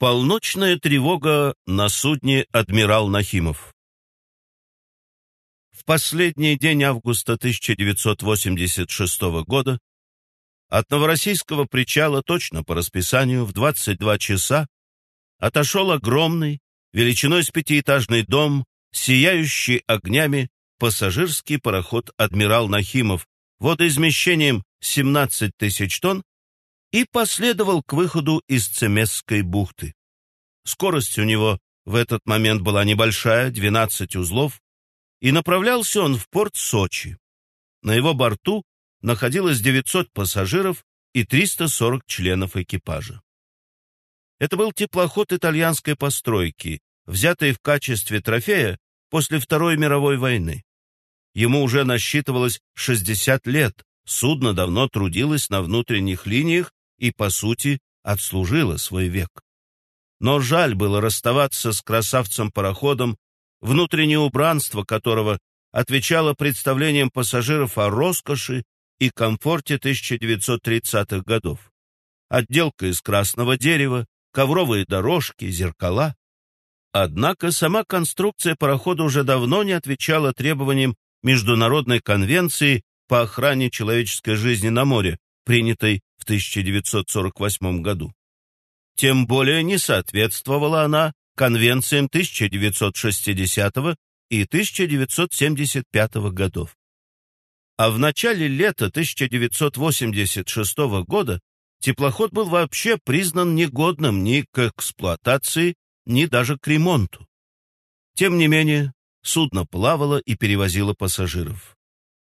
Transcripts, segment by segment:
Полночная тревога на судне «Адмирал Нахимов». В последний день августа 1986 года от Новороссийского причала точно по расписанию в 22 часа отошел огромный, величиной с пятиэтажный дом, сияющий огнями пассажирский пароход «Адмирал Нахимов» водоизмещением 17 тысяч тонн и последовал к выходу из Цемесской бухты. Скорость у него в этот момент была небольшая, 12 узлов, и направлялся он в порт Сочи. На его борту находилось 900 пассажиров и 340 членов экипажа. Это был теплоход итальянской постройки, взятый в качестве трофея после Второй мировой войны. Ему уже насчитывалось 60 лет, судно давно трудилось на внутренних линиях и, по сути, отслужило свой век. Но жаль было расставаться с красавцем-пароходом, внутреннее убранство которого отвечало представлениям пассажиров о роскоши и комфорте 1930-х годов. Отделка из красного дерева, ковровые дорожки, зеркала. Однако сама конструкция парохода уже давно не отвечала требованиям Международной конвенции по охране человеческой жизни на море, принятой 1948 году. Тем более не соответствовала она конвенциям 1960 и 1975 годов. А в начале лета 1986 года теплоход был вообще признан негодным ни к эксплуатации, ни даже к ремонту. Тем не менее, судно плавало и перевозило пассажиров.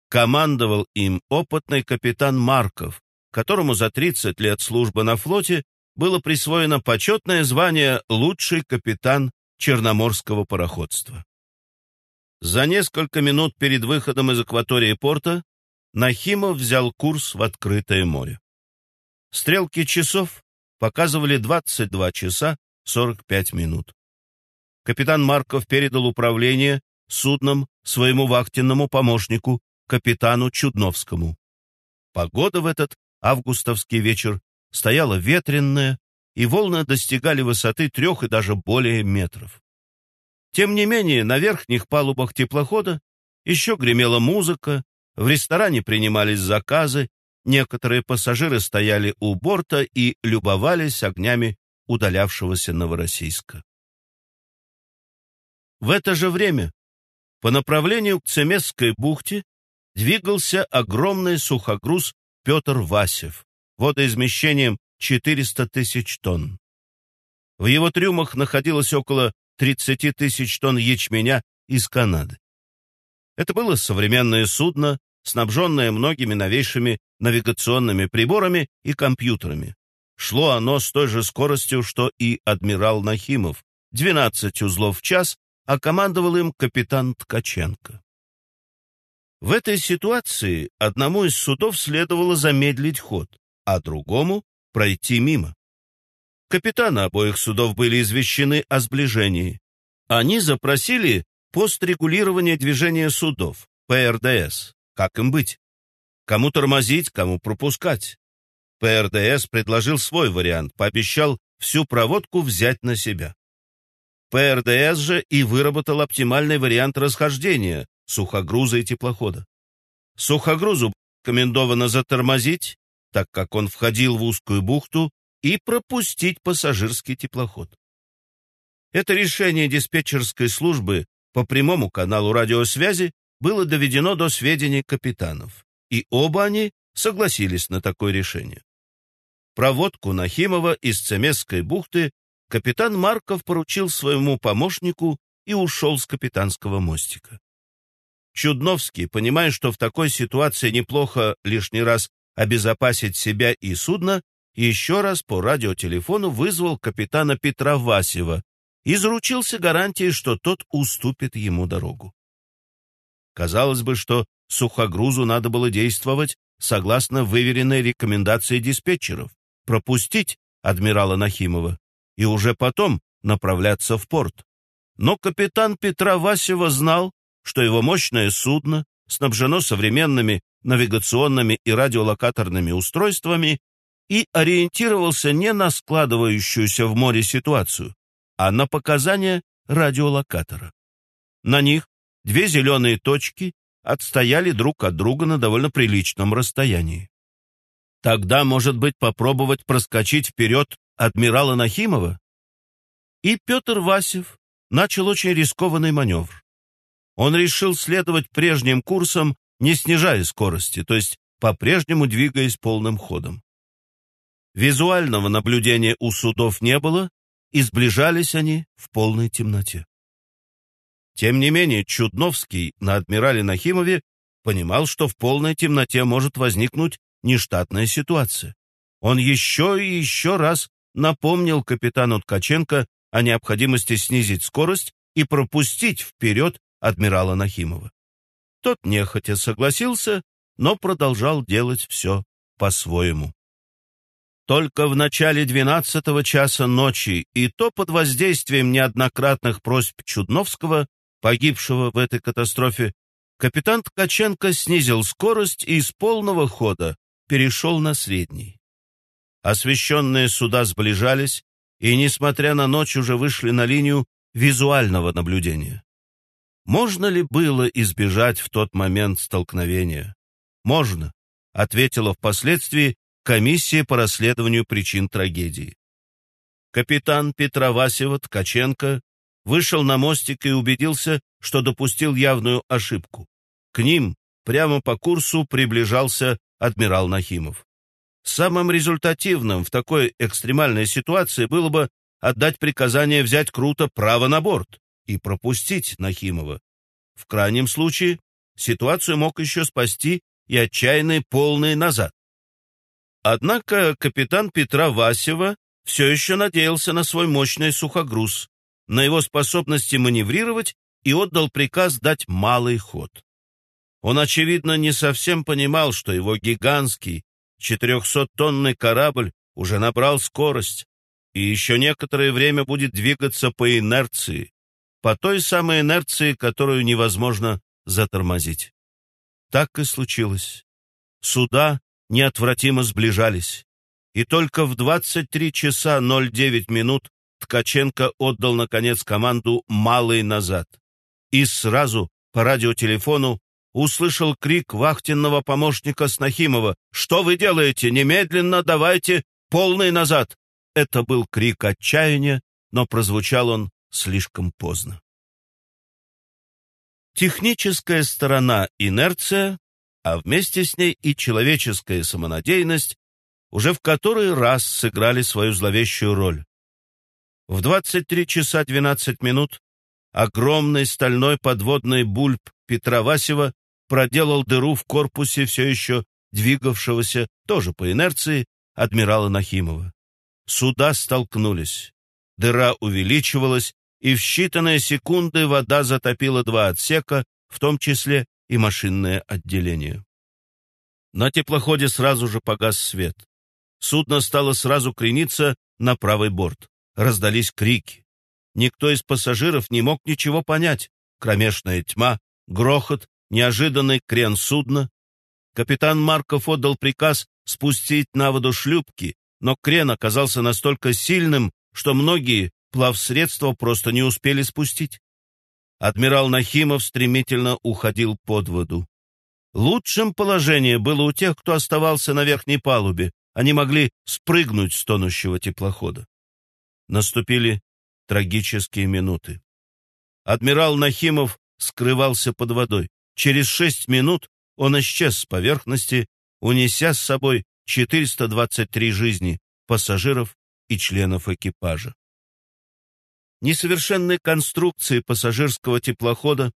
Командовал им опытный капитан Марков, которому за 30 лет службы на флоте было присвоено почетное звание «Лучший капитан Черноморского пароходства». За несколько минут перед выходом из акватории порта Нахимов взял курс в открытое море. Стрелки часов показывали 22 часа 45 минут. Капитан Марков передал управление судном своему вахтенному помощнику, капитану Чудновскому. Погода в этот августовский вечер стояла ветренная, и волны достигали высоты трех и даже более метров. Тем не менее, на верхних палубах теплохода еще гремела музыка, в ресторане принимались заказы, некоторые пассажиры стояли у борта и любовались огнями удалявшегося Новороссийска. В это же время по направлению к Цемесской бухте двигался огромный сухогруз Петр Васев, водоизмещением 400 тысяч тонн. В его трюмах находилось около 30 тысяч тонн ячменя из Канады. Это было современное судно, снабженное многими новейшими навигационными приборами и компьютерами. Шло оно с той же скоростью, что и адмирал Нахимов, 12 узлов в час, а командовал им капитан Ткаченко. В этой ситуации одному из судов следовало замедлить ход, а другому — пройти мимо. Капитаны обоих судов были извещены о сближении. Они запросили пост регулирования движения судов, ПРДС. Как им быть? Кому тормозить, кому пропускать? ПРДС предложил свой вариант, пообещал всю проводку взять на себя. ПРДС же и выработал оптимальный вариант расхождения сухогруза и теплохода. Сухогрузу рекомендовано затормозить, так как он входил в узкую бухту, и пропустить пассажирский теплоход. Это решение диспетчерской службы по прямому каналу радиосвязи было доведено до сведения капитанов, и оба они согласились на такое решение. Проводку Нахимова из Цемесской бухты капитан Марков поручил своему помощнику и ушел с капитанского мостика. Чудновский, понимая, что в такой ситуации неплохо лишний раз обезопасить себя и судно, еще раз по радиотелефону вызвал капитана Петра Васева и заручился гарантией, что тот уступит ему дорогу. Казалось бы, что сухогрузу надо было действовать согласно выверенной рекомендации диспетчеров, пропустить адмирала Нахимова и уже потом направляться в порт. Но капитан Петра Васева знал, что его мощное судно снабжено современными навигационными и радиолокаторными устройствами и ориентировался не на складывающуюся в море ситуацию, а на показания радиолокатора. На них две зеленые точки отстояли друг от друга на довольно приличном расстоянии. Тогда, может быть, попробовать проскочить вперед адмирала Нахимова? И Петр Васев начал очень рискованный маневр. Он решил следовать прежним курсом, не снижая скорости, то есть по-прежнему двигаясь полным ходом. Визуального наблюдения у судов не было, и сближались они в полной темноте. Тем не менее, Чудновский на адмирале Нахимове понимал, что в полной темноте может возникнуть нештатная ситуация. Он еще и еще раз напомнил капитану Ткаченко о необходимости снизить скорость и пропустить вперед адмирала Нахимова. Тот нехотя согласился, но продолжал делать все по-своему. Только в начале двенадцатого часа ночи, и то под воздействием неоднократных просьб Чудновского, погибшего в этой катастрофе, капитан Ткаченко снизил скорость и из полного хода перешел на средний. Освещенные суда сближались и, несмотря на ночь, уже вышли на линию визуального наблюдения. Можно ли было избежать в тот момент столкновения? Можно, ответила впоследствии комиссия по расследованию причин трагедии. Капитан Петровасева Ткаченко вышел на мостик и убедился, что допустил явную ошибку. К ним прямо по курсу приближался адмирал Нахимов. Самым результативным в такой экстремальной ситуации было бы отдать приказание взять круто право на борт и пропустить Нахимова. В крайнем случае ситуацию мог еще спасти и отчаянный полный назад. Однако капитан Петра Васева все еще надеялся на свой мощный сухогруз, на его способности маневрировать и отдал приказ дать малый ход. Он, очевидно, не совсем понимал, что его гигантский 400-тонный корабль уже набрал скорость и еще некоторое время будет двигаться по инерции, по той самой инерции, которую невозможно затормозить. Так и случилось. Суда неотвратимо сближались, и только в 23 часа 09 минут Ткаченко отдал, наконец, команду «малый назад». И сразу по радиотелефону услышал крик вахтенного помощника Снахимова «Что вы делаете? Немедленно давайте полный назад!» Это был крик отчаяния, но прозвучал он слишком поздно. Техническая сторона инерция, а вместе с ней и человеческая самонадеянность уже в который раз сыграли свою зловещую роль. В 23 часа 12 минут огромный стальной подводный бульб Петра Васева проделал дыру в корпусе все еще двигавшегося, тоже по инерции, адмирала Нахимова. Суда столкнулись. Дыра увеличивалась, и в считанные секунды вода затопила два отсека, в том числе и машинное отделение. На теплоходе сразу же погас свет. Судно стало сразу крениться на правый борт. Раздались крики. Никто из пассажиров не мог ничего понять. Кромешная тьма, грохот, неожиданный крен судна. Капитан Марков отдал приказ спустить на воду шлюпки, но крен оказался настолько сильным, что многие плавсредства просто не успели спустить. Адмирал Нахимов стремительно уходил под воду. Лучшим положение было у тех, кто оставался на верхней палубе. Они могли спрыгнуть с тонущего теплохода. Наступили трагические минуты. Адмирал Нахимов скрывался под водой. Через шесть минут он исчез с поверхности, унеся с собой 423 жизни пассажиров и членов экипажа. Несовершенные конструкции пассажирского теплохода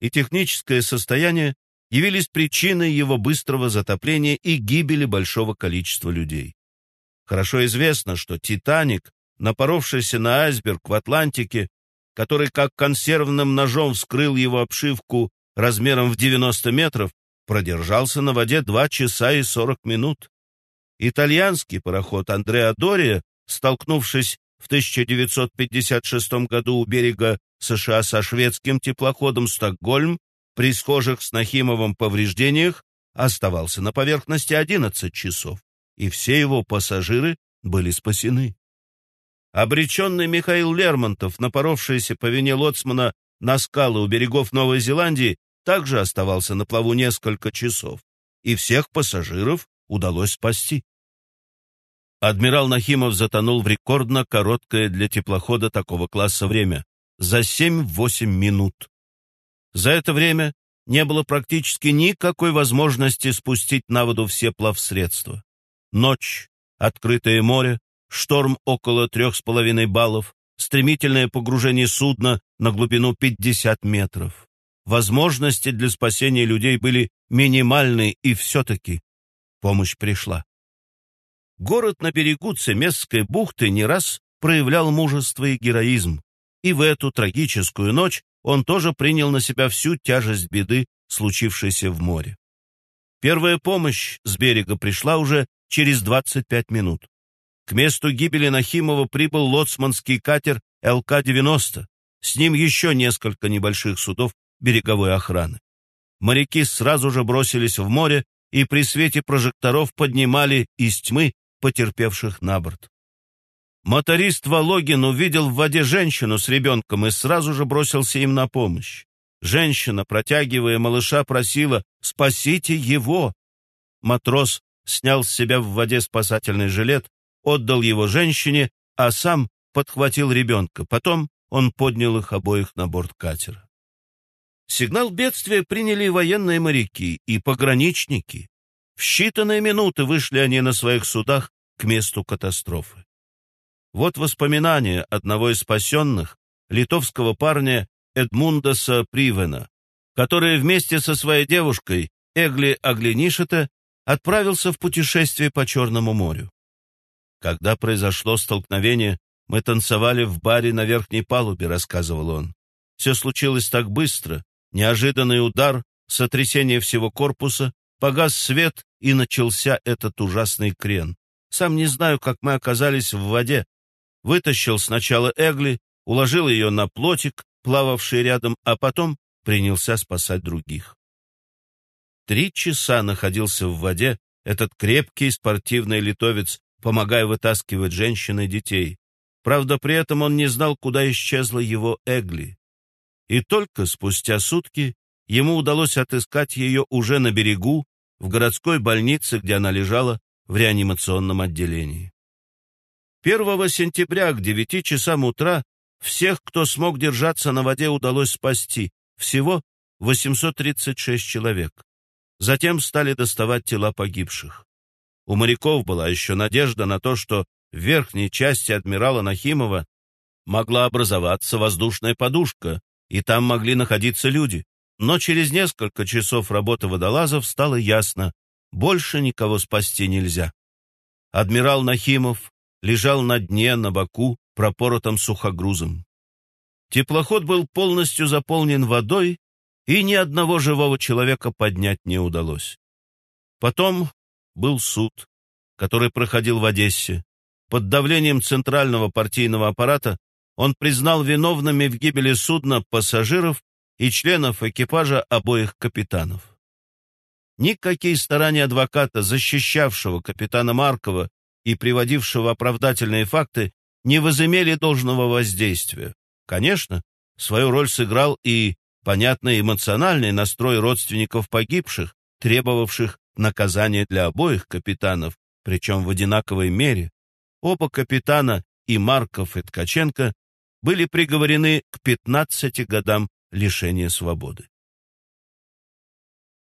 и техническое состояние явились причиной его быстрого затопления и гибели большого количества людей. Хорошо известно, что «Титаник», напоровшийся на айсберг в Атлантике, который как консервным ножом вскрыл его обшивку размером в 90 метров, продержался на воде 2 часа и 40 минут. Итальянский пароход Андреа Дория, столкнувшись в 1956 году у берега США со шведским теплоходом «Стокгольм», при схожих с Нахимовым повреждениях оставался на поверхности 11 часов. и все его пассажиры были спасены. Обреченный Михаил Лермонтов, напоровшийся по вине лоцмана на скалы у берегов Новой Зеландии, также оставался на плаву несколько часов, и всех пассажиров удалось спасти. Адмирал Нахимов затонул в рекордно короткое для теплохода такого класса время – за 7-8 минут. За это время не было практически никакой возможности спустить на воду все плавсредства. Ночь, открытое море, шторм около трех с половиной баллов, стремительное погружение судна на глубину 50 метров. Возможности для спасения людей были минимальны, и все-таки помощь пришла. Город на берегу Цемесской бухты не раз проявлял мужество и героизм, и в эту трагическую ночь он тоже принял на себя всю тяжесть беды, случившейся в море. Первая помощь с берега пришла уже через 25 минут. К месту гибели Нахимова прибыл лоцманский катер ЛК-90, с ним еще несколько небольших судов береговой охраны. Моряки сразу же бросились в море и при свете прожекторов поднимали из тьмы потерпевших на борт. Моторист Вологин увидел в воде женщину с ребенком и сразу же бросился им на помощь. Женщина, протягивая малыша, просила «Спасите его!». Матрос снял с себя в воде спасательный жилет, отдал его женщине, а сам подхватил ребенка. Потом он поднял их обоих на борт катера. Сигнал бедствия приняли военные моряки и пограничники. В считанные минуты вышли они на своих судах к месту катастрофы. Вот воспоминания одного из спасенных, литовского парня Эдмундаса Привена, который вместе со своей девушкой Эгли Аглинишета отправился в путешествие по Черному морю. Когда произошло столкновение, мы танцевали в баре на верхней палубе, рассказывал он. Все случилось так быстро, неожиданный удар, сотрясение всего корпуса, погас свет и начался этот ужасный крен. Сам не знаю, как мы оказались в воде. Вытащил сначала Эгли, уложил ее на плотик, плававший рядом, а потом принялся спасать других. Три часа находился в воде этот крепкий спортивный литовец, помогая вытаскивать женщин и детей. Правда, при этом он не знал, куда исчезла его Эгли. И только спустя сутки ему удалось отыскать ее уже на берегу, в городской больнице, где она лежала в реанимационном отделении. 1 сентября к 9 часам утра всех, кто смог держаться на воде, удалось спасти. Всего 836 человек. Затем стали доставать тела погибших. У моряков была еще надежда на то, что в верхней части адмирала Нахимова могла образоваться воздушная подушка, и там могли находиться люди. Но через несколько часов работы водолазов стало ясно, больше никого спасти нельзя. Адмирал Нахимов лежал на дне, на боку, пропоротом сухогрузом. Теплоход был полностью заполнен водой, и ни одного живого человека поднять не удалось. Потом был суд, который проходил в Одессе. Под давлением центрального партийного аппарата он признал виновными в гибели судна пассажиров и членов экипажа обоих капитанов. Никакие старания адвоката, защищавшего капитана Маркова и приводившего оправдательные факты, не возымели должного воздействия. Конечно, свою роль сыграл и понятный эмоциональный настрой родственников погибших, требовавших наказания для обоих капитанов, причем в одинаковой мере. Оба капитана, и Марков, и Ткаченко, были приговорены к 15 годам лишения свободы.